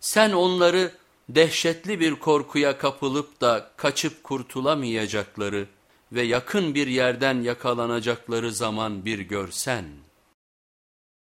Sen onları dehşetli bir korkuya kapılıp da kaçıp kurtulamayacakları ve yakın bir yerden yakalanacakları zaman bir görsen.''